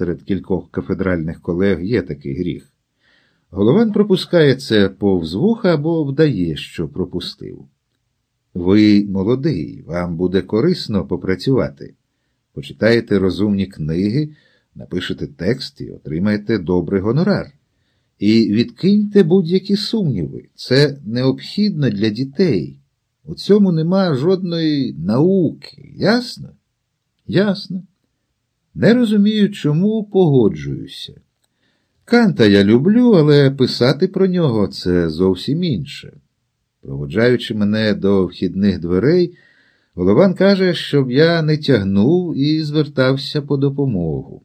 Серед кількох кафедральних колег є такий гріх. Голован пропускає це повз вуха або вдає, що пропустив. Ви молодий, вам буде корисно попрацювати. Почитаєте розумні книги, напишете текст і отримаєте добрий гонорар. І відкиньте будь-які сумніви. Це необхідно для дітей. У цьому нема жодної науки. Ясно? Ясно. Не розумію, чому погоджуюся. Канта я люблю, але писати про нього це зовсім інше. Проводжаючи мене до вхідних дверей, Голован каже, щоб я не тягнув і звертався по допомогу.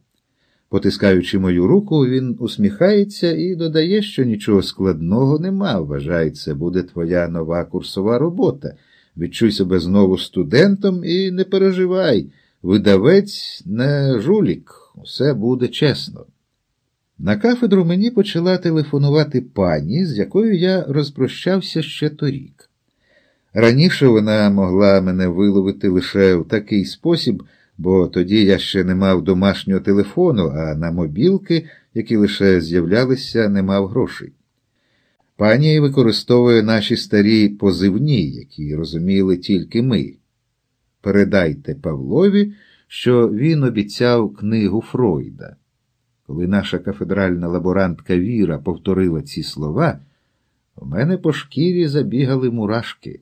Потискаючи мою руку, він усміхається і додає, що нічого складного нема. Вважай, це буде твоя нова курсова робота. Відчуй себе знову студентом і не переживай. Видавець не жулік, усе буде чесно. На кафедру мені почала телефонувати пані, з якою я розпрощався ще торік. Раніше вона могла мене виловити лише в такий спосіб, бо тоді я ще не мав домашнього телефону, а на мобілки, які лише з'являлися, не мав грошей. Пані використовує наші старі позивні, які розуміли тільки ми. Передайте Павлові, що він обіцяв книгу Фройда. Коли наша кафедральна лаборантка Віра повторила ці слова, у мене по шкірі забігали мурашки.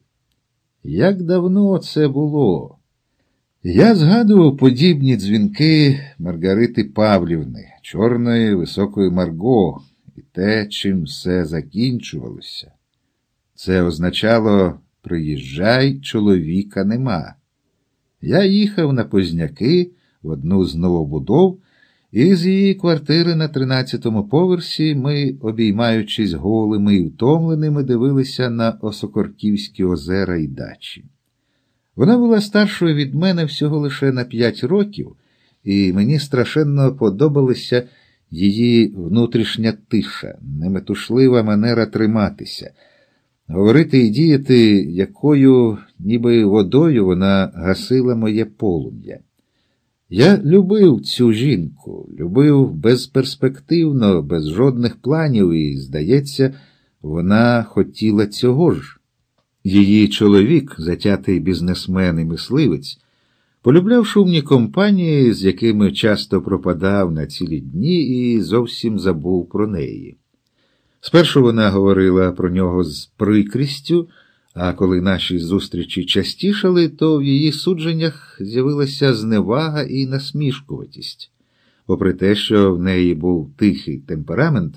Як давно це було? Я згадував подібні дзвінки Маргарити Павлівни, чорної високої Марго, і те, чим все закінчувалося. Це означало приїжджай, чоловіка нема. Я їхав на Позняки в одну з новобудов. І з її квартири на тринадцятому поверсі ми, обіймаючись голими і втомленими, дивилися на Осокорківські озера і дачі. Вона була старшою від мене всього лише на п'ять років, і мені страшенно подобалася її внутрішня тиша, неметушлива манера триматися, говорити і діяти, якою, ніби водою, вона гасила моє полум'я. Я любив цю жінку, любив безперспективно, без жодних планів, і, здається, вона хотіла цього ж. Її чоловік, затятий бізнесмен і мисливець, полюбляв шумні компанії, з якими часто пропадав на цілі дні і зовсім забув про неї. Спершу вона говорила про нього з прикрістю. А коли наші зустрічі частішали, то в її судженнях з'явилася зневага і насмішкуватість. Попри те, що в неї був тихий темперамент,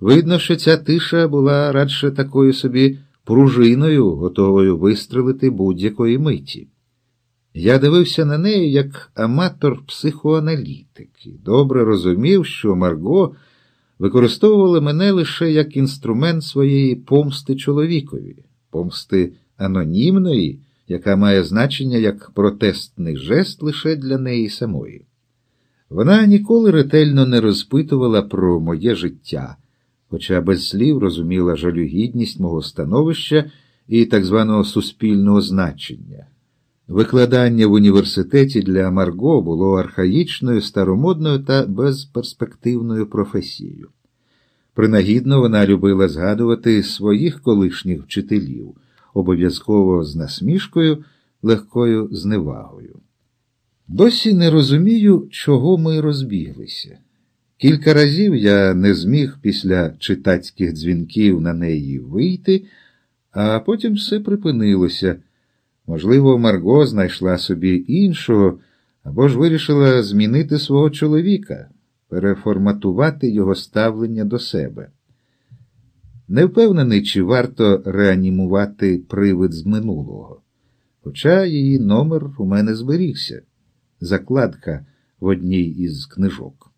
видно, що ця тиша була радше такою собі пружиною, готовою вистрелити будь-якої миті. Я дивився на неї як аматор-психоаналітик і добре розумів, що Марго використовувала мене лише як інструмент своєї помсти чоловікові помсти анонімної, яка має значення як протестний жест лише для неї самої. Вона ніколи ретельно не розпитувала про моє життя, хоча без слів розуміла жалюгідність мого становища і так званого суспільного значення. Викладання в університеті для Марго було архаїчною, старомодною та безперспективною професією. Принагідно вона любила згадувати своїх колишніх вчителів, обов'язково з насмішкою, легкою зневагою. Досі не розумію, чого ми розбіглися. Кілька разів я не зміг після читацьких дзвінків на неї вийти, а потім все припинилося. Можливо, Марго знайшла собі іншого або ж вирішила змінити свого чоловіка переформатувати його ставлення до себе. Не впевнений, чи варто реанімувати привид з минулого, хоча її номер у мене зберігся закладка в одній із книжок.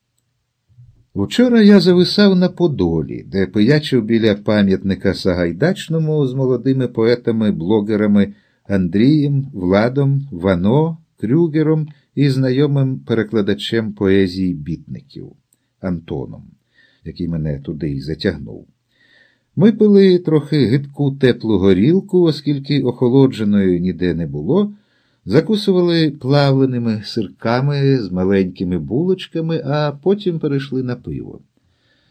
Вчора я зависав на Подолі, де пиячив біля пам'ятника Сагайдачному з молодими поетами-блогерами Андрієм, Владом, Вано, Крюгером і знайомим перекладачем поезії бітників Антоном, який мене туди й затягнув. Ми пили трохи гидку теплу горілку, оскільки охолодженої ніде не було, Закусували плавленими сирками з маленькими булочками, а потім перейшли на пиво.